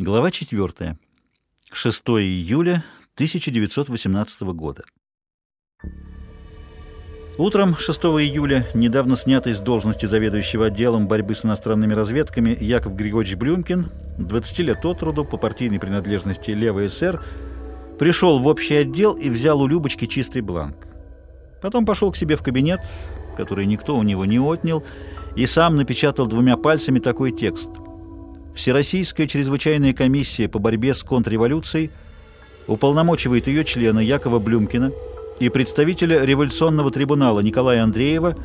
Глава 4. 6 июля 1918 года. Утром 6 июля недавно снятый с должности заведующего отделом борьбы с иностранными разведками Яков Григорьевич Блюмкин, 20 лет от роду, по партийной принадлежности левый СССР, пришел в общий отдел и взял у Любочки чистый бланк. Потом пошел к себе в кабинет, который никто у него не отнял, и сам напечатал двумя пальцами такой текст – Всероссийская чрезвычайная комиссия по борьбе с контрреволюцией уполномочивает ее члена Якова Блюмкина и представителя революционного трибунала Николая Андреева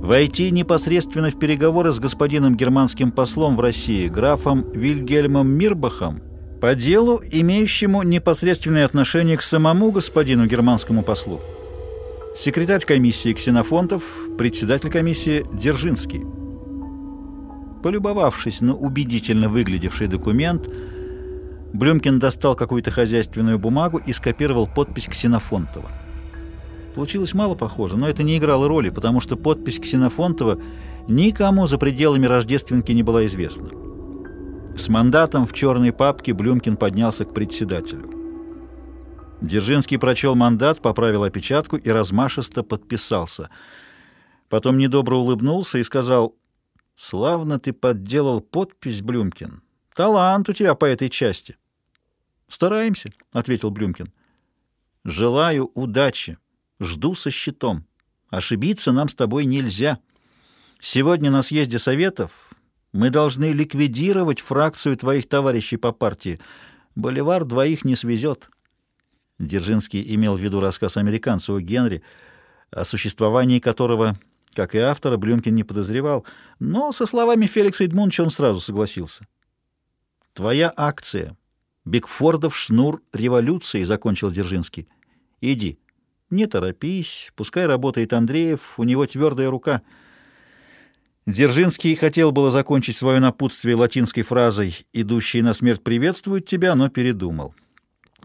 войти непосредственно в переговоры с господином германским послом в России графом Вильгельмом Мирбахом по делу, имеющему непосредственное отношение к самому господину германскому послу. Секретарь комиссии Ксенофонтов, председатель комиссии Дзержинский. Полюбовавшись на убедительно выглядевший документ, Блюмкин достал какую-то хозяйственную бумагу и скопировал подпись Ксенофонтова. Получилось мало похоже, но это не играло роли, потому что подпись Ксенофонтова никому за пределами Рождественки не была известна. С мандатом в черной папке Блюмкин поднялся к председателю. Дзержинский прочел мандат, поправил опечатку и размашисто подписался. Потом недобро улыбнулся и сказал Славно ты подделал подпись, Блюмкин. Талант у тебя по этой части. Стараемся, ответил Блюмкин. Желаю удачи. Жду со щитом. Ошибиться нам с тобой нельзя. Сегодня на съезде советов мы должны ликвидировать фракцию твоих товарищей по партии. Боливар двоих не свезет. Дзержинский имел в виду рассказ американца о Генри, о существовании которого как и автора, Блюмкин не подозревал, но со словами Феликса Эдмундовича он сразу согласился. «Твоя акция. Бигфордов шнур революции», — закончил Дзержинский. «Иди. Не торопись. Пускай работает Андреев, у него твердая рука». Дзержинский хотел было закончить свое напутствие латинской фразой «идущие на смерть приветствуют тебя», но передумал.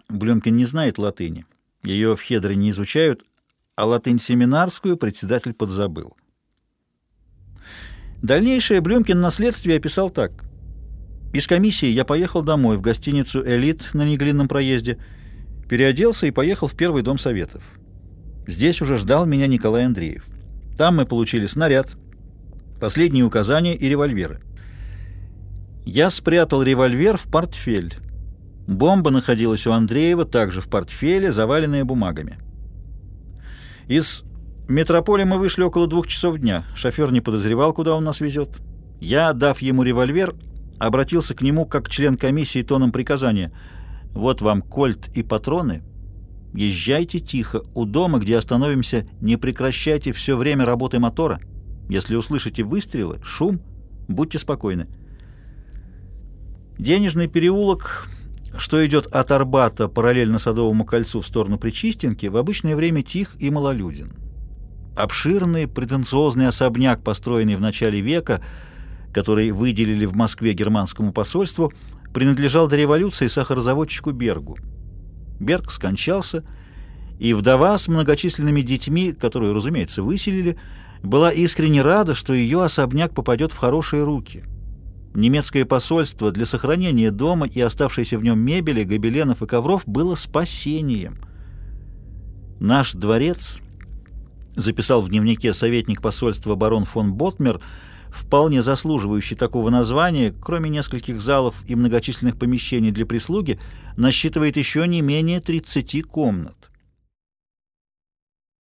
Блюмкин не знает латыни. Ее в Хедре не изучают, а латынь семинарскую председатель подзабыл. Дальнейшее Блюмкин на следствии описал так. Из комиссии я поехал домой в гостиницу «Элит» на Неглинном проезде, переоделся и поехал в первый дом советов. Здесь уже ждал меня Николай Андреев. Там мы получили снаряд, последние указания и револьверы. Я спрятал револьвер в портфель. Бомба находилась у Андреева также в портфеле, заваленная бумагами. Из метрополя мы вышли около двух часов дня. Шофер не подозревал, куда он нас везет. Я, дав ему револьвер, обратился к нему как член комиссии тоном приказания. «Вот вам кольт и патроны. Езжайте тихо. У дома, где остановимся, не прекращайте все время работы мотора. Если услышите выстрелы, шум, будьте спокойны». Денежный переулок что идет от Арбата параллельно Садовому кольцу в сторону Причистенки, в обычное время тих и малолюден. Обширный претенциозный особняк, построенный в начале века, который выделили в Москве германскому посольству, принадлежал до революции сахарозаводчику Бергу. Берг скончался, и вдова с многочисленными детьми, которую, разумеется, выселили, была искренне рада, что ее особняк попадет в хорошие руки – Немецкое посольство для сохранения дома и оставшейся в нем мебели, гобеленов и ковров было спасением. Наш дворец, записал в дневнике советник посольства барон фон Ботмер, вполне заслуживающий такого названия, кроме нескольких залов и многочисленных помещений для прислуги, насчитывает еще не менее 30 комнат.